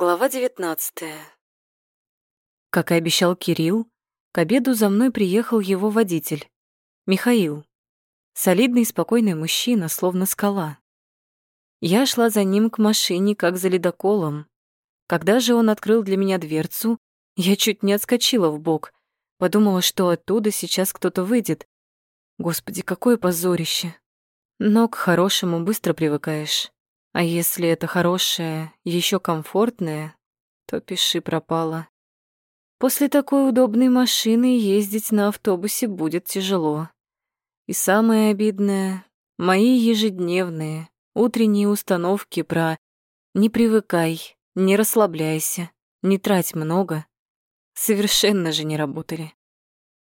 Глава девятнадцатая. Как и обещал Кирилл, к обеду за мной приехал его водитель, Михаил. Солидный и спокойный мужчина, словно скала. Я шла за ним к машине, как за ледоколом. Когда же он открыл для меня дверцу, я чуть не отскочила в бок, подумала, что оттуда сейчас кто-то выйдет. Господи, какое позорище. Но к хорошему быстро привыкаешь. А если это хорошее, еще комфортное, то пиши пропало. После такой удобной машины ездить на автобусе будет тяжело. И самое обидное — мои ежедневные, утренние установки про «не привыкай», «не расслабляйся», «не трать много» совершенно же не работали.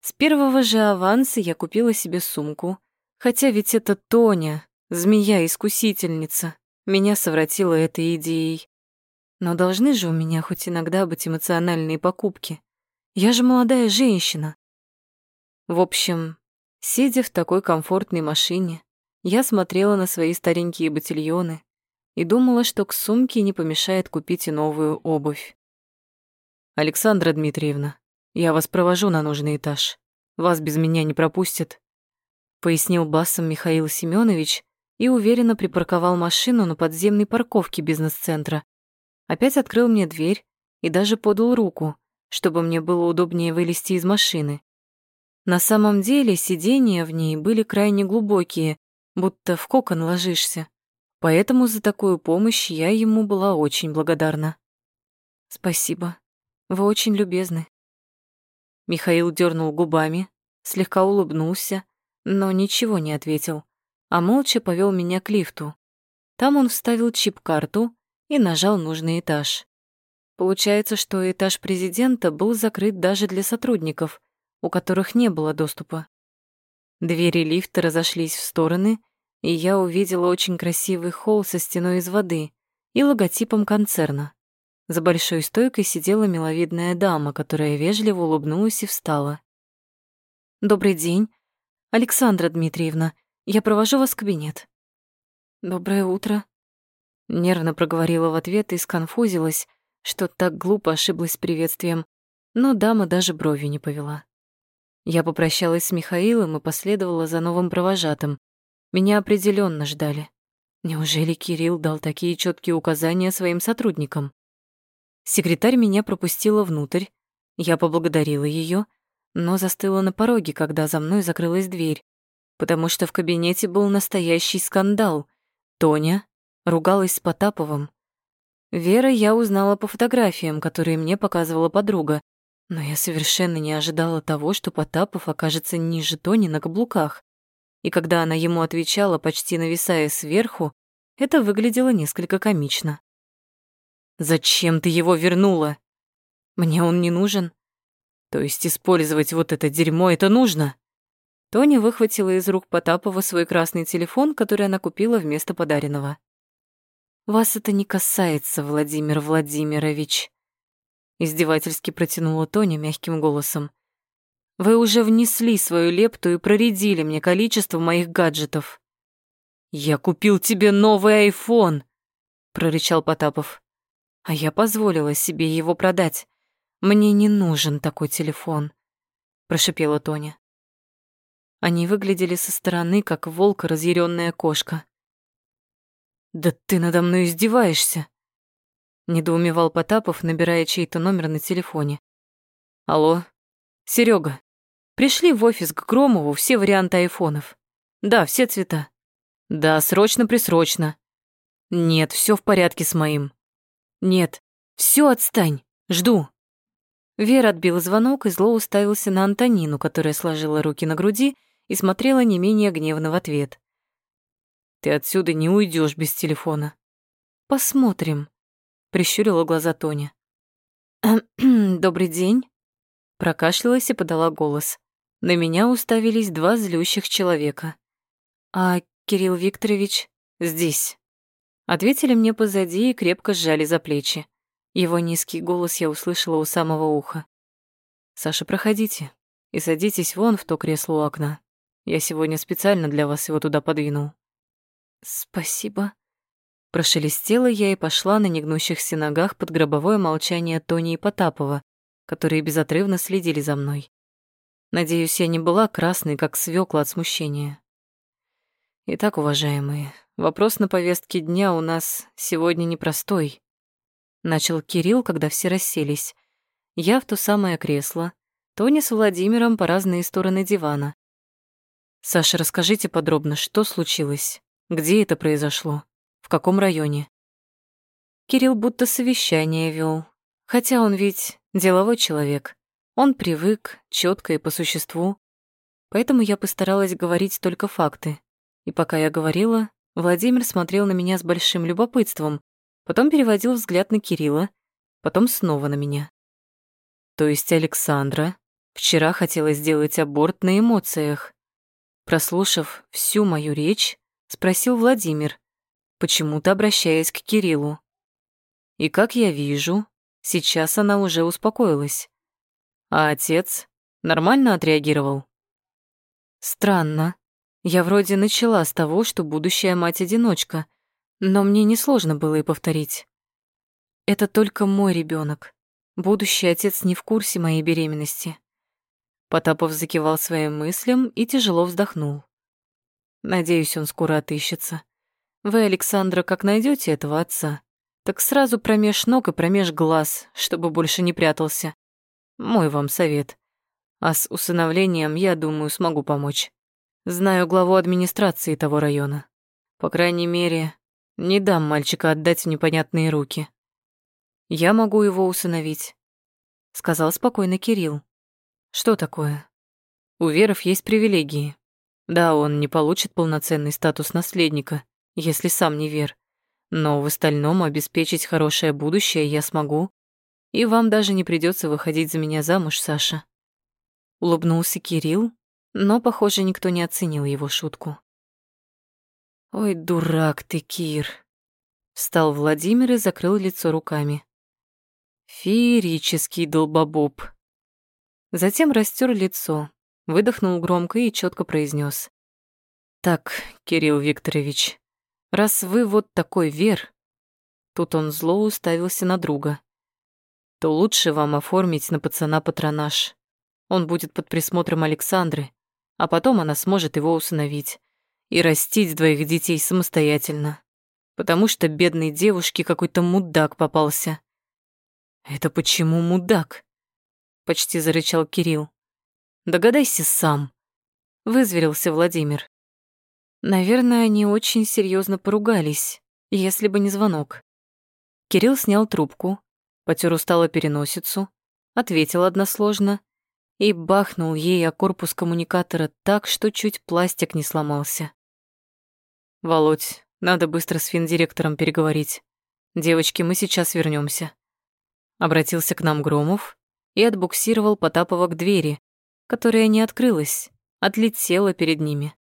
С первого же аванса я купила себе сумку, хотя ведь это Тоня, змея-искусительница, меня совратила этой идеей. Но должны же у меня хоть иногда быть эмоциональные покупки. Я же молодая женщина. В общем, сидя в такой комфортной машине, я смотрела на свои старенькие ботильоны и думала, что к сумке не помешает купить и новую обувь. «Александра Дмитриевна, я вас провожу на нужный этаж. Вас без меня не пропустят», — пояснил басом Михаил Семенович и уверенно припарковал машину на подземной парковке бизнес-центра, опять открыл мне дверь и даже подал руку, чтобы мне было удобнее вылезти из машины. На самом деле сиденья в ней были крайне глубокие, будто в кокон ложишься. Поэтому за такую помощь я ему была очень благодарна. Спасибо. Вы очень любезны. Михаил дернул губами, слегка улыбнулся, но ничего не ответил, а молча повел меня к лифту. Там он вставил чип-карту и нажал нужный этаж. Получается, что этаж президента был закрыт даже для сотрудников, у которых не было доступа. Двери лифта разошлись в стороны, и я увидела очень красивый холл со стеной из воды и логотипом концерна. За большой стойкой сидела миловидная дама, которая вежливо улыбнулась и встала. «Добрый день. Александра Дмитриевна, я провожу вас в кабинет». «Доброе утро», Нервно проговорила в ответ и сконфузилась, что так глупо ошиблась с приветствием, но дама даже бровью не повела. Я попрощалась с Михаилом и последовала за новым провожатым. Меня определенно ждали. Неужели Кирилл дал такие четкие указания своим сотрудникам? Секретарь меня пропустила внутрь, я поблагодарила ее, но застыла на пороге, когда за мной закрылась дверь, потому что в кабинете был настоящий скандал. Тоня ругалась с Потаповым. Вера я узнала по фотографиям, которые мне показывала подруга, но я совершенно не ожидала того, что Потапов окажется ниже Тони на каблуках. И когда она ему отвечала, почти нависая сверху, это выглядело несколько комично. «Зачем ты его вернула? Мне он не нужен. То есть использовать вот это дерьмо это нужно?» Тоня выхватила из рук Потапова свой красный телефон, который она купила вместо подаренного. Вас это не касается, Владимир Владимирович. Издевательски протянула Тоня мягким голосом. Вы уже внесли свою лепту и проредили мне количество моих гаджетов. Я купил тебе новый айфон, прорычал Потапов. А я позволила себе его продать. Мне не нужен такой телефон, прошипела Тоня. Они выглядели со стороны, как волк разъяренная кошка. «Да ты надо мной издеваешься!» Недоумевал Потапов, набирая чей-то номер на телефоне. «Алло, Серега, пришли в офис к Громову все варианты айфонов. Да, все цвета. Да, срочно-присрочно. Нет, все в порядке с моим. Нет, все отстань, жду». Вера отбила звонок и зло уставился на Антонину, которая сложила руки на груди и смотрела не менее гневно в ответ. Ты отсюда не уйдешь без телефона. Посмотрим, прищурила глаза Тоня. Добрый день. Прокашлялась и подала голос. На меня уставились два злющих человека. А Кирилл Викторович здесь. Ответили мне позади и крепко сжали за плечи. Его низкий голос я услышала у самого уха. «Саша, проходите и садитесь вон в то кресло у окна. Я сегодня специально для вас его туда подвинул». «Спасибо», Прошелестела я и пошла на негнущихся ногах под гробовое молчание Тони и Потапова, которые безотрывно следили за мной. Надеюсь, я не была красной, как свекла от смущения. Итак, уважаемые, вопрос на повестке дня у нас сегодня непростой. Начал Кирилл, когда все расселись. Я в то самое кресло, Тони с Владимиром по разные стороны дивана. Саша, расскажите подробно, что случилось? Где это произошло? В каком районе? Кирилл будто совещание вел, хотя он ведь деловой человек. Он привык, четко и по существу. Поэтому я постаралась говорить только факты. И пока я говорила, Владимир смотрел на меня с большим любопытством, потом переводил взгляд на Кирилла, потом снова на меня. То есть Александра вчера хотела сделать аборт на эмоциях. Прослушав всю мою речь, спросил Владимир, почему-то обращаясь к Кириллу. И как я вижу, сейчас она уже успокоилась. А отец нормально отреагировал? Странно. Я вроде начала с того, что будущая мать-одиночка, но мне несложно было и повторить. Это только мой ребенок. Будущий отец не в курсе моей беременности. Потапов закивал своим мыслям и тяжело вздохнул. Надеюсь, он скоро отыщется. Вы, Александра, как найдете этого отца, так сразу промеж ног и промеж глаз, чтобы больше не прятался. Мой вам совет. А с усыновлением, я думаю, смогу помочь. Знаю главу администрации того района. По крайней мере, не дам мальчика отдать в непонятные руки. Я могу его усыновить, сказал спокойно Кирилл. Что такое? У Веров есть привилегии. Да, он не получит полноценный статус наследника, если сам не Вер. Но в остальном обеспечить хорошее будущее я смогу. И вам даже не придется выходить за меня замуж, Саша. Улыбнулся Кирилл, но, похоже, никто не оценил его шутку. «Ой, дурак ты, Кир!» Встал Владимир и закрыл лицо руками. «Феерический долбобоб!» Затем растер лицо, выдохнул громко и четко произнес: «Так, Кирилл Викторович, раз вы вот такой вер...» Тут он зло уставился на друга. «То лучше вам оформить на пацана патронаж. Он будет под присмотром Александры, а потом она сможет его усыновить и растить двоих детей самостоятельно, потому что бедной девушке какой-то мудак попался». «Это почему мудак?» Почти зарычал Кирилл. Догадайся сам. Вызверился Владимир. Наверное, они очень серьезно поругались, если бы не звонок. Кирилл снял трубку, потер устало переносицу, ответил односложно и бахнул ей о корпус коммуникатора так, что чуть пластик не сломался. «Володь, надо быстро с финдиректором переговорить. Девочки, мы сейчас вернемся. Обратился к нам Громов и отбуксировал Потапова к двери, которая не открылась, отлетела перед ними.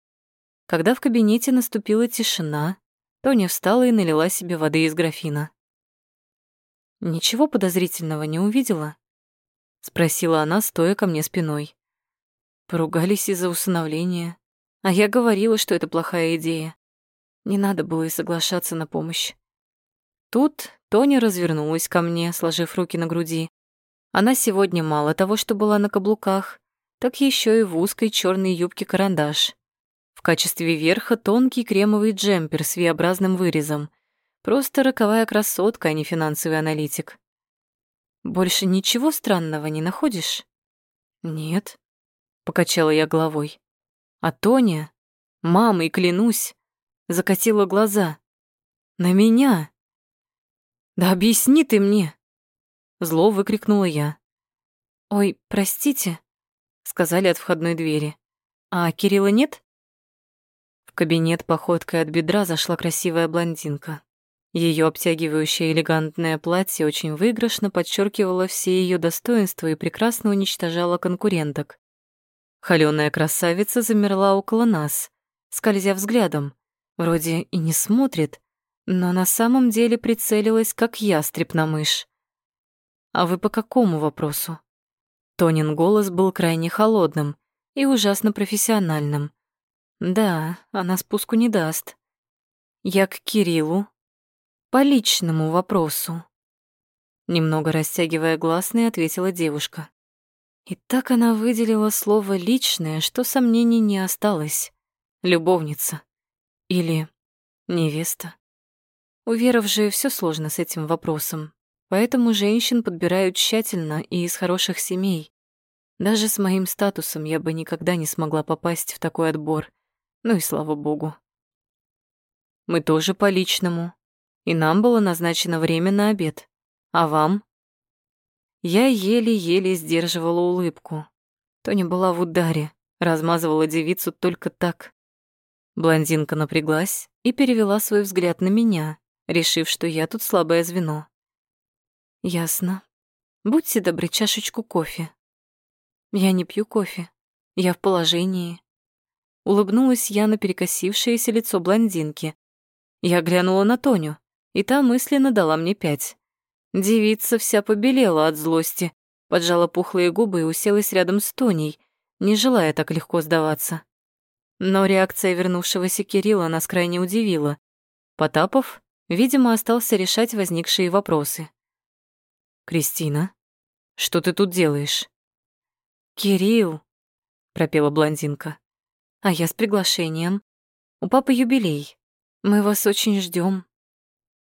Когда в кабинете наступила тишина, Тоня встала и налила себе воды из графина. «Ничего подозрительного не увидела?» — спросила она, стоя ко мне спиной. Поругались из-за усыновления, а я говорила, что это плохая идея. Не надо было и соглашаться на помощь. Тут Тоня развернулась ко мне, сложив руки на груди, она сегодня мало того, что была на каблуках, так еще и в узкой черной юбке карандаш. В качестве верха тонкий кремовый джемпер с V-образным вырезом. Просто роковая красотка, а не финансовый аналитик. Больше ничего странного не находишь? Нет, покачала я головой. А Тоня, мамой клянусь, закатила глаза. На меня. Да объясни ты мне. Зло выкрикнула я. «Ой, простите», — сказали от входной двери. «А Кирилла нет?» В кабинет походкой от бедра зашла красивая блондинка. Ее обтягивающее элегантное платье очень выигрышно подчеркивало все ее достоинства и прекрасно уничтожало конкуренток. Холёная красавица замерла около нас, скользя взглядом. Вроде и не смотрит, но на самом деле прицелилась, как ястреб на мышь. «А вы по какому вопросу?» Тонин голос был крайне холодным и ужасно профессиональным. «Да, она спуску не даст. Я к Кириллу. по личному вопросу. Немного растягивая гласные, ответила девушка. И так она выделила слово «личное», что сомнений не осталось. Любовница. Или невеста. У веров же все сложно с этим вопросом, поэтому женщин подбирают тщательно и из хороших семей. Даже с моим статусом я бы никогда не смогла попасть в такой отбор. Ну и слава богу. Мы тоже по личному. И нам было назначено время на обед. А вам? Я еле-еле сдерживала улыбку. Тоня была в ударе, размазывала девицу только так. Блондинка напряглась и перевела свой взгляд на меня, решив, что я тут слабое звено. «Ясно. Будьте добры, чашечку кофе». «Я не пью кофе. Я в положении». Улыбнулась я на перекосившееся лицо блондинки. Я глянула на Тоню, и та мысленно дала мне пять. Девица вся побелела от злости, поджала пухлые губы и уселась рядом с Тоней, не желая так легко сдаваться. Но реакция вернувшегося Кирилла нас крайне удивила. Потапов, видимо, остался решать возникшие вопросы. «Кристина, что ты тут делаешь?» «Кирилл», — пропела блондинка, — «а я с приглашением. У папы юбилей. Мы вас очень ждем.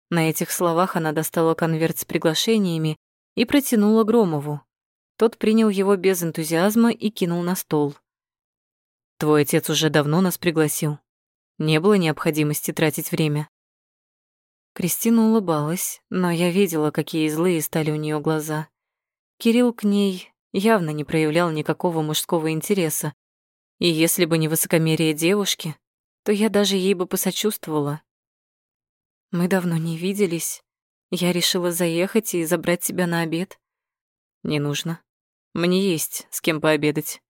На этих словах она достала конверт с приглашениями и протянула Громову. Тот принял его без энтузиазма и кинул на стол. «Твой отец уже давно нас пригласил. Не было необходимости тратить время». Кристина улыбалась, но я видела, какие злые стали у нее глаза. Кирилл к ней явно не проявлял никакого мужского интереса. И если бы не высокомерие девушки, то я даже ей бы посочувствовала. Мы давно не виделись. Я решила заехать и забрать тебя на обед. Не нужно. Мне есть с кем пообедать.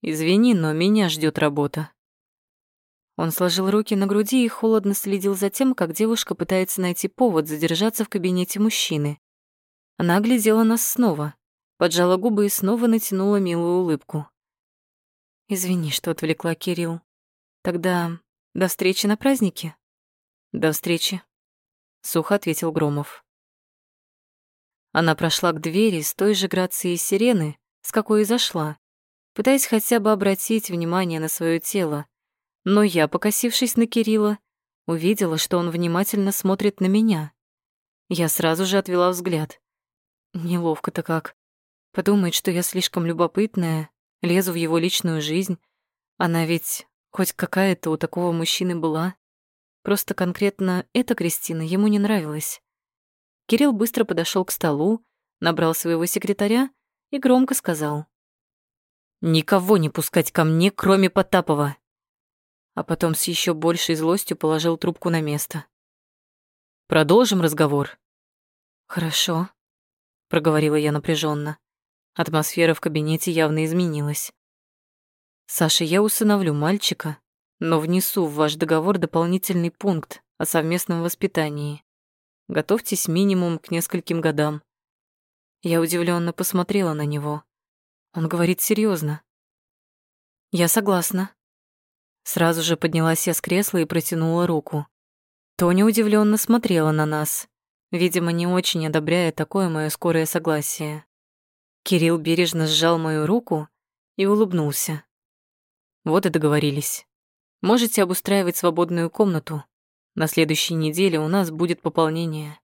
Извини, но меня ждет работа. Он сложил руки на груди и холодно следил за тем, как девушка пытается найти повод задержаться в кабинете мужчины. Она оглядела нас снова, поджала губы и снова натянула милую улыбку. «Извини, что отвлекла Кирилл. Тогда до встречи на празднике?» «До встречи», — сухо ответил Громов. Она прошла к двери с той же грацией сирены, с какой и зашла, пытаясь хотя бы обратить внимание на свое тело, но я, покосившись на Кирилла, увидела, что он внимательно смотрит на меня. Я сразу же отвела взгляд. Неловко-то как. Подумает, что я слишком любопытная, лезу в его личную жизнь. Она ведь хоть какая-то у такого мужчины была. Просто конкретно эта Кристина ему не нравилась. Кирилл быстро подошел к столу, набрал своего секретаря и громко сказал. «Никого не пускать ко мне, кроме Потапова!» А потом с еще большей злостью положил трубку на место. «Продолжим разговор?» «Хорошо», — проговорила я напряженно. Атмосфера в кабинете явно изменилась. «Саша, я усыновлю мальчика, но внесу в ваш договор дополнительный пункт о совместном воспитании. Готовьтесь минимум к нескольким годам». Я удивленно посмотрела на него. Он говорит серьезно. «Я согласна», Сразу же поднялась я с кресла и протянула руку. Тоня удивленно смотрела на нас, видимо, не очень одобряя такое мое скорое согласие. Кирилл бережно сжал мою руку и улыбнулся. Вот и договорились. Можете обустраивать свободную комнату. На следующей неделе у нас будет пополнение.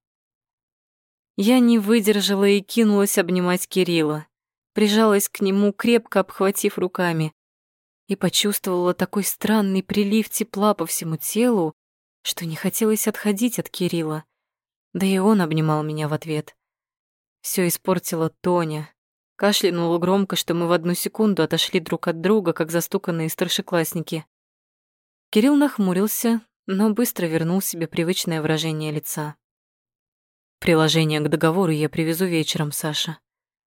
Я не выдержала и кинулась обнимать Кирилла. Прижалась к нему, крепко обхватив руками, и почувствовала такой странный прилив тепла по всему телу, что не хотелось отходить от Кирилла. Да и он обнимал меня в ответ. Все испортила Тоня. Кашлянула громко, что мы в одну секунду отошли друг от друга, как застуканные старшеклассники. Кирилл нахмурился, но быстро вернул себе привычное выражение лица. Приложение к договору я привезу вечером, Саша.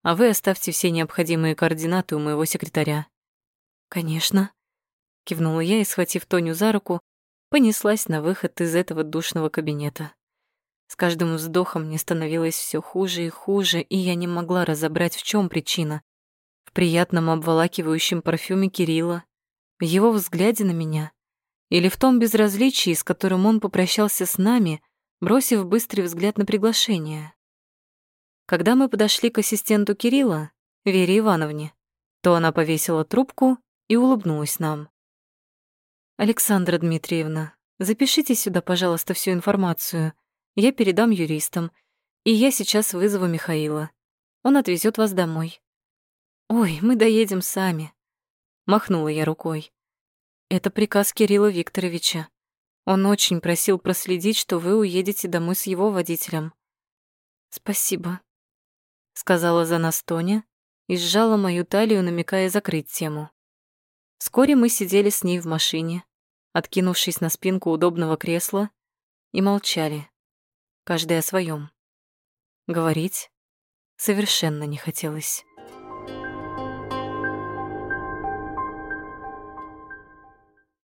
А вы оставьте все необходимые координаты у моего секретаря. «Конечно», — кивнула я и, схватив Тоню за руку, понеслась на выход из этого душного кабинета. С каждым вздохом мне становилось все хуже и хуже, и я не могла разобрать, в чем причина. В приятном обволакивающем парфюме Кирилла, в его взгляде на меня или в том безразличии, с которым он попрощался с нами, бросив быстрый взгляд на приглашение. Когда мы подошли к ассистенту Кирилла, Вере Ивановне, то она повесила трубку и улыбнулась нам. «Александра Дмитриевна, запишите сюда, пожалуйста, всю информацию. Я передам юристам, и я сейчас вызову Михаила. Он отвезет вас домой». «Ой, мы доедем сами», — махнула я рукой. «Это приказ Кирилла Викторовича. Он очень просил проследить, что вы уедете домой с его водителем». «Спасибо», — сказала за нас Тоня и сжала мою талию, намекая закрыть тему. Вскоре мы сидели с ней в машине, откинувшись на спинку удобного кресла, и молчали, каждый о своем. Говорить совершенно не хотелось.